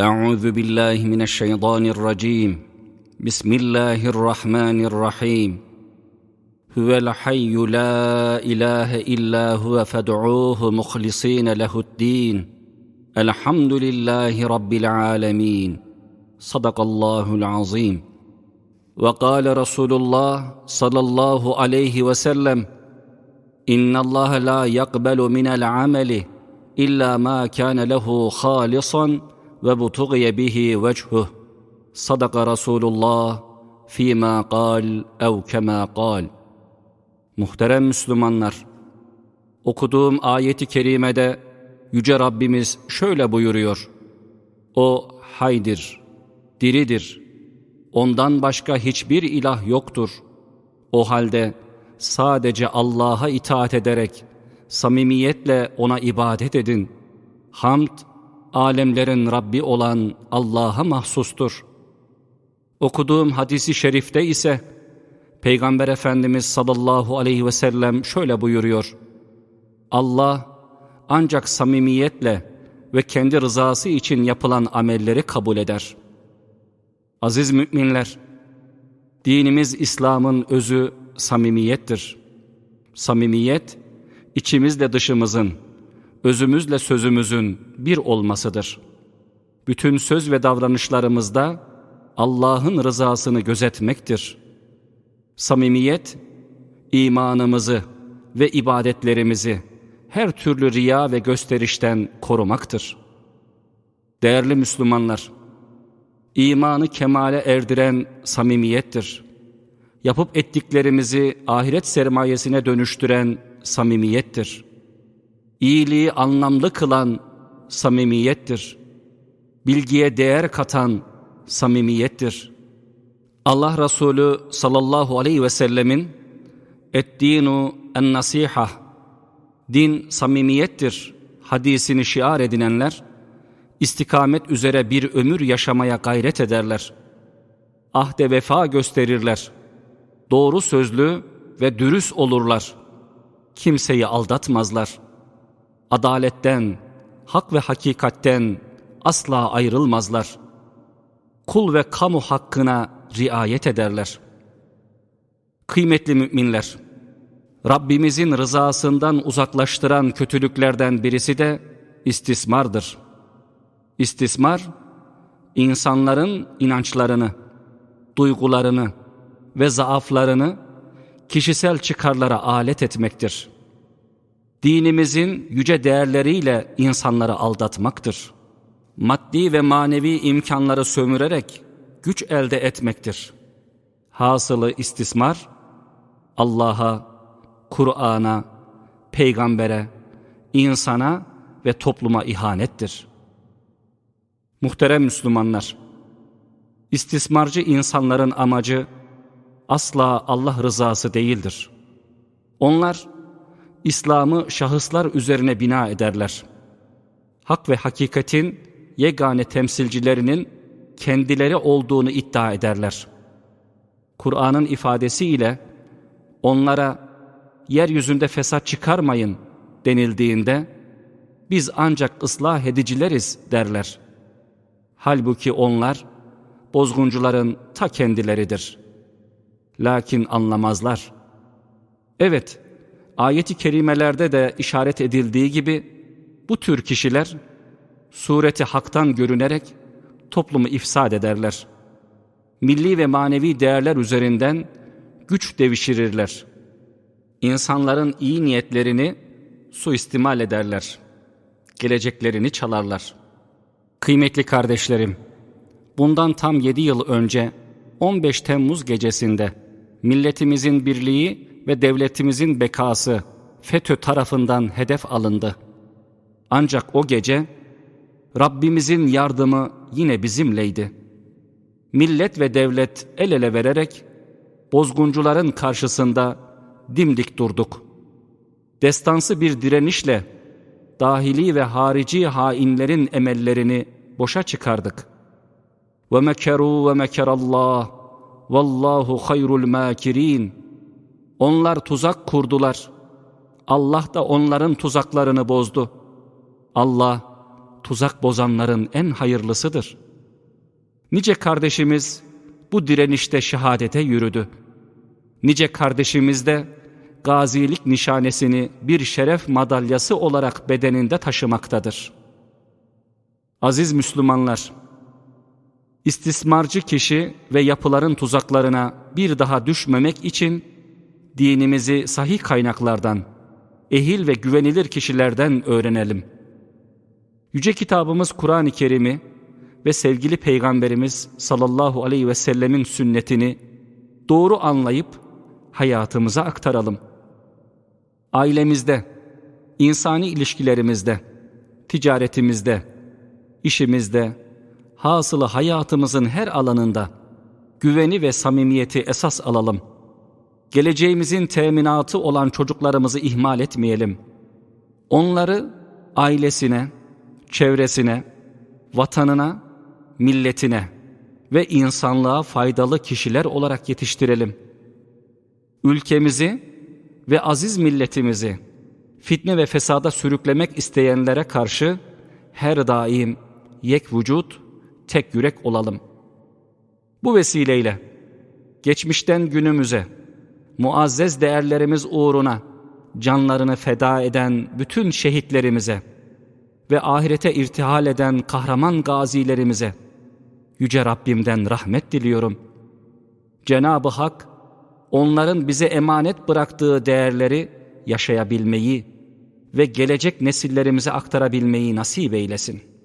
أعوذ بالله من الشيطان الرجيم. بسم الله الرحمن الرحيم. هو الحي لا إله إلا هو فادعوه مخلصين له الدين. الحمد لله رب العالمين. صدق الله العظيم. وقال رسول الله صلى الله عليه وسلم إن الله لا يقبل من العمل إلا ما كان له خالصاً ve butugiye bihi vechuh. Sadaka Resulullah fîmâ kal ev kemâ kal. Muhterem Müslümanlar, okuduğum ayeti kerimede Yüce Rabbimiz şöyle buyuruyor. O haydir, diridir. Ondan başka hiçbir ilah yoktur. O halde sadece Allah'a itaat ederek samimiyetle ona ibadet edin. Hamd alemlerin Rabbi olan Allah'a mahsustur. Okuduğum hadisi şerifte ise Peygamber Efendimiz sallallahu aleyhi ve sellem şöyle buyuruyor. Allah ancak samimiyetle ve kendi rızası için yapılan amelleri kabul eder. Aziz müminler, dinimiz İslam'ın özü samimiyettir. Samimiyet, içimizle dışımızın, özümüzle sözümüzün bir olmasıdır. Bütün söz ve davranışlarımızda Allah'ın rızasını gözetmektir. Samimiyet, imanımızı ve ibadetlerimizi her türlü riya ve gösterişten korumaktır. Değerli Müslümanlar, imanı kemale erdiren samimiyettir. Yapıp ettiklerimizi ahiret sermayesine dönüştüren samimiyettir iyiliği anlamlı kılan samimiyettir. Bilgiye değer katan samimiyettir. Allah Resulü sallallahu aleyhi ve sellemin ettinu en nasiha din samimiyettir hadisini şiar edinenler istikamet üzere bir ömür yaşamaya gayret ederler. Ahde vefa gösterirler. Doğru sözlü ve dürüst olurlar. Kimseyi aldatmazlar.'' Adaletten, hak ve hakikatten asla ayrılmazlar. Kul ve kamu hakkına riayet ederler. Kıymetli müminler, Rabbimizin rızasından uzaklaştıran kötülüklerden birisi de istismardır. İstismar, insanların inançlarını, duygularını ve zaaflarını kişisel çıkarlara alet etmektir dinimizin yüce değerleriyle insanları aldatmaktır. Maddi ve manevi imkanları sömürerek güç elde etmektir. Hasılı istismar, Allah'a, Kur'an'a, peygambere, insana ve topluma ihanettir. Muhterem Müslümanlar, istismarcı insanların amacı asla Allah rızası değildir. Onlar, İslam'ı şahıslar üzerine bina ederler. Hak ve hakikatin yegane temsilcilerinin kendileri olduğunu iddia ederler. Kur'an'ın ifadesiyle onlara yeryüzünde fesat çıkarmayın denildiğinde biz ancak ıslah edicileriz derler. Halbuki onlar bozguncuların ta kendileridir. Lakin anlamazlar. Evet, ayeti kerimelerde de işaret edildiği gibi bu tür kişiler sureti haktan görünerek toplumu ifsad ederler. Milli ve manevi değerler üzerinden güç devişirirler. İnsanların iyi niyetlerini suistimal ederler. Geleceklerini çalarlar. Kıymetli kardeşlerim, bundan tam yedi yıl önce 15 Temmuz gecesinde milletimizin birliği ve devletimizin bekası FETÖ tarafından hedef alındı. Ancak o gece Rabbimizin yardımı yine bizimleydi. Millet ve devlet el ele vererek bozguncuların karşısında dimdik durduk. Destansı bir direnişle dahili ve harici hainlerin emellerini boşa çıkardık. Ve mekeru ve mekerallah vallahu hayrul makirin.'' Onlar tuzak kurdular. Allah da onların tuzaklarını bozdu. Allah tuzak bozanların en hayırlısıdır. Nice kardeşimiz bu direnişte şehadete yürüdü. Nice kardeşimiz de gazilik nişanesini bir şeref madalyası olarak bedeninde taşımaktadır. Aziz Müslümanlar, istismarcı kişi ve yapıların tuzaklarına bir daha düşmemek için dinimizi sahih kaynaklardan, ehil ve güvenilir kişilerden öğrenelim. Yüce kitabımız Kur'an-ı Kerim'i ve sevgili Peygamberimiz sallallahu aleyhi ve sellemin sünnetini doğru anlayıp hayatımıza aktaralım. Ailemizde, insani ilişkilerimizde, ticaretimizde, işimizde, hasılı hayatımızın her alanında güveni ve samimiyeti esas alalım. Geleceğimizin teminatı olan çocuklarımızı ihmal etmeyelim. Onları ailesine, çevresine, vatanına, milletine ve insanlığa faydalı kişiler olarak yetiştirelim. Ülkemizi ve aziz milletimizi fitne ve fesada sürüklemek isteyenlere karşı her daim yek vücut, tek yürek olalım. Bu vesileyle geçmişten günümüze muazzez değerlerimiz uğruna canlarını feda eden bütün şehitlerimize ve ahirete irtihal eden kahraman gazilerimize Yüce Rabbimden rahmet diliyorum. Cenab-ı Hak onların bize emanet bıraktığı değerleri yaşayabilmeyi ve gelecek nesillerimize aktarabilmeyi nasip eylesin.''